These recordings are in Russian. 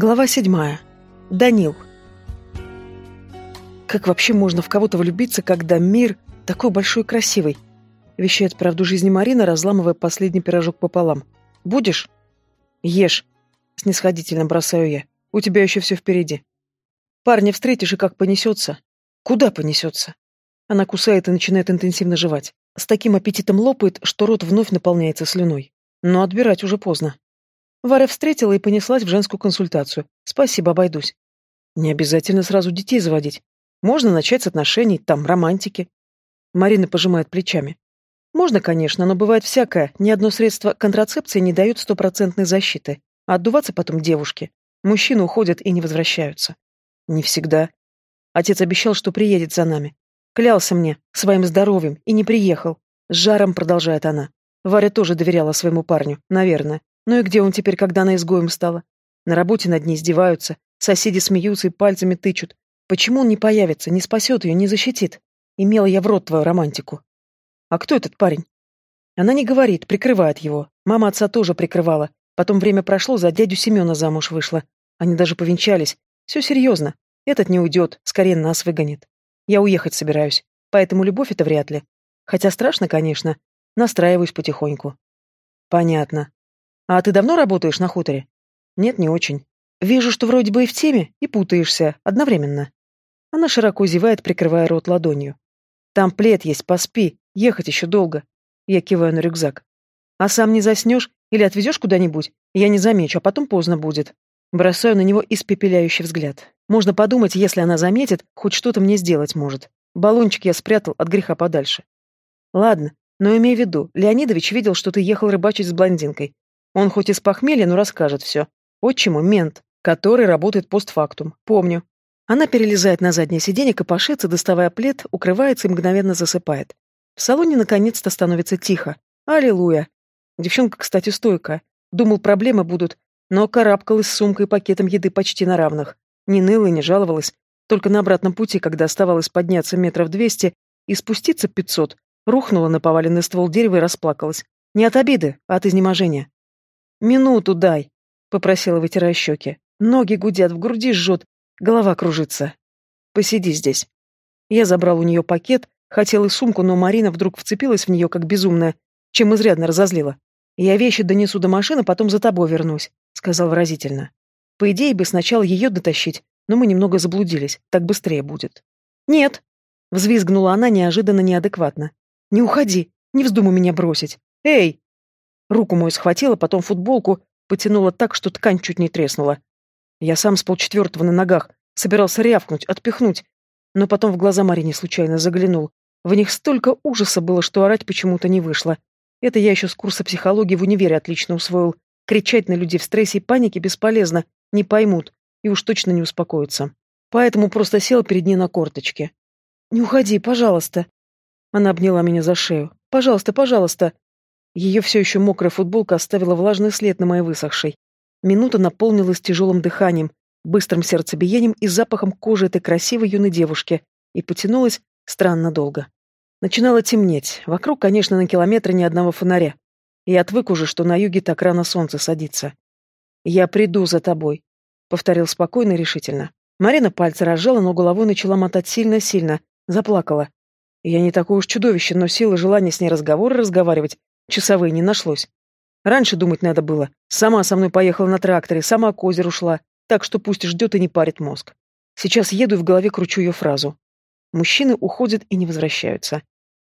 Глава седьмая. Данил. Как вообще можно в кого-то влюбиться, когда мир такой большой и красивый? Вещает правду жизни Марина, разламывая последний пирожок пополам. Будешь? Ешь. Снисходительно бросаю я. У тебя еще все впереди. Парня встретишь и как понесется. Куда понесется? Она кусает и начинает интенсивно жевать. С таким аппетитом лопает, что рот вновь наполняется слюной. Но отбирать уже поздно. Варя встретила и понеслась в женскую консультацию. Спасибо, обойдусь. Не обязательно сразу детей заводить. Можно начать с отношений, там, романтики. Марина пожимает плечами. Можно, конечно, но бывает всякое. Ни одно средство контрацепции не дает стопроцентной защиты. А отдуваться потом девушки. Мужчины уходят и не возвращаются. Не всегда. Отец обещал, что приедет за нами. Клялся мне своим здоровьем и не приехал. С жаром продолжает она. Варя тоже доверяла своему парню, наверное. Ну и где он теперь, когда она изгоем стала? На работе над ней издеваются, соседи смеются и пальцами тычут. Почему он не появится, не спасет ее, не защитит? Имела я в рот твою романтику. А кто этот парень? Она не говорит, прикрывает его. Мама отца тоже прикрывала. Потом время прошло, за дядю Семена замуж вышла. Они даже повенчались. Все серьезно. Этот не уйдет, скорее нас выгонит. Я уехать собираюсь, поэтому любовь это вряд ли. Хотя страшно, конечно. Настраиваюсь потихоньку. Понятно. А ты давно работаешь на хуторе? Нет, не очень. Вижу, что вроде бы и в теме, и путаешься одновременно. Она широко зевает, прикрывая рот ладонью. Там плед есть, поспи, ехать еще долго. Я киваю на рюкзак. А сам не заснешь или отвезешь куда-нибудь? Я не замечу, а потом поздно будет. Бросаю на него испепеляющий взгляд. Можно подумать, если она заметит, хоть что-то мне сделать может. Баллончик я спрятал от греха подальше. Ладно, но имей в виду, Леонидович видел, что ты ехал рыбачить с блондинкой. Он хоть из похмелья, но расскажет все. Отчиму мент, который работает постфактум. Помню. Она перелезает на заднее сиденье, копошится, доставая плед, укрывается и мгновенно засыпает. В салоне наконец-то становится тихо. Аллилуйя. Девчонка, кстати, стойкая. Думал, проблемы будут, но карабкалась с сумкой и пакетом еды почти на равных. Не ныла и не жаловалась. Только на обратном пути, когда оставалось подняться метров двести и спуститься пятьсот, рухнула на поваленный ствол дерева и расплакалась. Не от обиды, а от изнеможения. «Минуту дай», — попросила, вытирая щеки. Ноги гудят, в груди жжет, голова кружится. «Посиди здесь». Я забрал у нее пакет, хотел и сумку, но Марина вдруг вцепилась в нее, как безумная, чем изрядно разозлила. «Я вещи донесу до машины, потом за тобой вернусь», — сказал выразительно. По идее бы сначала ее дотащить, но мы немного заблудились, так быстрее будет. «Нет», — взвизгнула она неожиданно неадекватно. «Не уходи, не вздумай меня бросить. Эй!» Руку мою схватила, потом футболку, потянула так, что ткань чуть не треснула. Я сам с полчетвертого на ногах, собирался рявкнуть, отпихнуть, но потом в глаза Марине случайно заглянул. В них столько ужаса было, что орать почему-то не вышло. Это я еще с курса психологии в универе отлично усвоил. Кричать на людей в стрессе и панике бесполезно, не поймут и уж точно не успокоятся. Поэтому просто сел перед ней на корточке. «Не уходи, пожалуйста». Она обняла меня за шею. «Пожалуйста, пожалуйста». Ее все еще мокрая футболка оставила влажный след на моей высохшей. Минута наполнилась тяжелым дыханием, быстрым сердцебиением и запахом кожи этой красивой юной девушки, и потянулась странно долго. Начинало темнеть. Вокруг, конечно, на километре ни одного фонаря. Я отвык уже, что на юге так рано солнце садится. «Я приду за тобой», — повторил спокойно и решительно. Марина пальцы разжала, но головой начала мотать сильно-сильно. Заплакала. Я не такое уж чудовище, но силы желания с ней разговоры разговаривать Часовые не нашлось. Раньше думать надо было. Сама со мной поехала на тракторе, сама к озеру шла, так что пусть ждет и не парит мозг. Сейчас еду и в голове кручу ее фразу. Мужчины уходят и не возвращаются.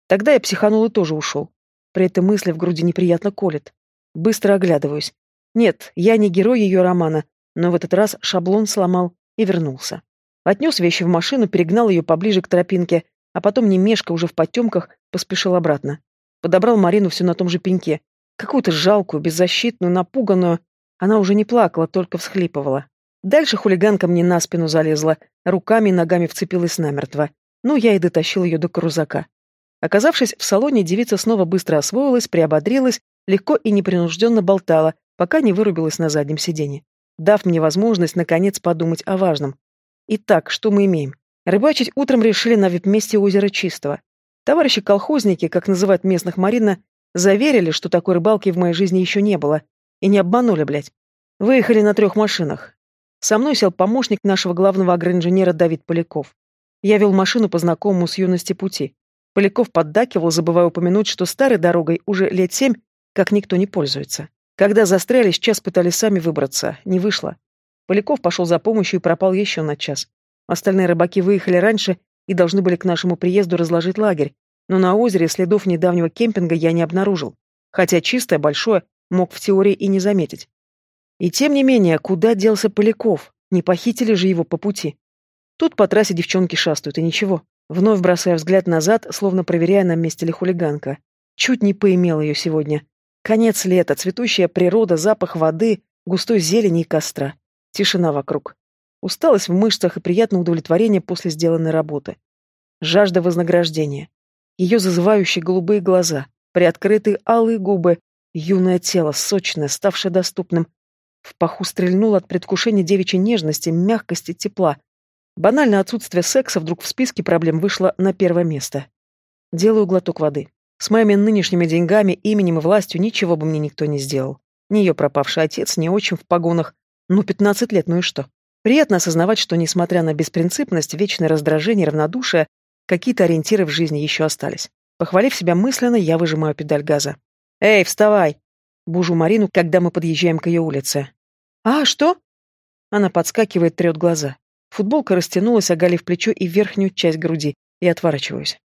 Тогда я психанул и тоже ушел. При этой мысли в груди неприятно колет. Быстро оглядываюсь. Нет, я не герой ее романа, но в этот раз шаблон сломал и вернулся. Отнес вещи в машину, перегнал ее поближе к тропинке, а потом, не мешка, уже в потемках, поспешил обратно. Подобрал Марину все на том же пеньке. Какую-то жалкую, беззащитную, напуганную. Она уже не плакала, только всхлипывала. Дальше хулиганка мне на спину залезла, руками и ногами вцепилась намертво. Ну, я и дотащил ее до крузака. Оказавшись в салоне, девица снова быстро освоилась, приободрилась, легко и непринужденно болтала, пока не вырубилась на заднем сиденье, дав мне возможность, наконец, подумать о важном. Итак, что мы имеем? Рыбачить утром решили на вип-месте озера Чистого. Товарищи-колхозники, как называют местных Марина, заверили, что такой рыбалки в моей жизни еще не было. И не обманули, блядь. Выехали на трех машинах. Со мной сел помощник нашего главного агроинженера Давид Поляков. Я вел машину по знакомому с юности пути. Поляков поддакивал, забывая упомянуть, что старой дорогой уже лет семь, как никто не пользуется. Когда застряли, час пытались сами выбраться. Не вышло. Поляков пошел за помощью и пропал еще на час. Остальные рыбаки выехали раньше и должны были к нашему приезду разложить лагерь, но на озере следов недавнего кемпинга я не обнаружил, хотя чистое, большое, мог в теории и не заметить. И тем не менее, куда делся Поляков? Не похитили же его по пути? Тут по трассе девчонки шастают, и ничего. Вновь бросая взгляд назад, словно проверяя, на месте ли хулиганка. Чуть не поимел ее сегодня. Конец лета, цветущая природа, запах воды, густой зелени и костра. Тишина вокруг. Усталость в мышцах и приятное удовлетворение после сделанной работы. Жажда вознаграждения. Ее зазывающие голубые глаза, приоткрытые алые губы, юное тело, сочное, ставшее доступным, в паху стрельнуло от предвкушения девичьей нежности, мягкости, тепла. Банальное отсутствие секса вдруг в списке проблем вышло на первое место. Делаю глоток воды. С моими нынешними деньгами, именем и властью ничего бы мне никто не сделал. Ни ее пропавший отец, ни отчим в погонах. Ну, пятнадцать лет, ну и что? Приятно осознавать, что, несмотря на беспринципность, вечное раздражение, равнодушие, какие-то ориентиры в жизни еще остались. Похвалив себя мысленно, я выжимаю педаль газа. «Эй, вставай!» Бужу Марину, когда мы подъезжаем к ее улице. «А, что?» Она подскакивает, трет глаза. Футболка растянулась, оголив плечо и верхнюю часть груди, и отворачиваюсь.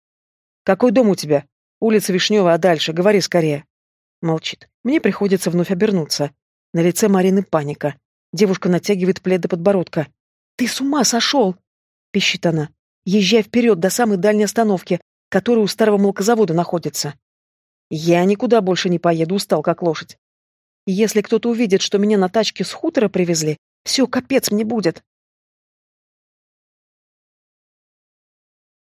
«Какой дом у тебя? Улица Вишнева, а дальше? Говори скорее». Молчит. Мне приходится вновь обернуться. На лице Марины паника. Девушка натягивает плед до подбородка. «Ты с ума сошел!» — пищит она. «Езжай вперед до самой дальней остановки, которая у старого молокозавода находится». Я никуда больше не поеду, устал как лошадь. Если кто-то увидит, что меня на тачке с хутора привезли, все, капец мне будет.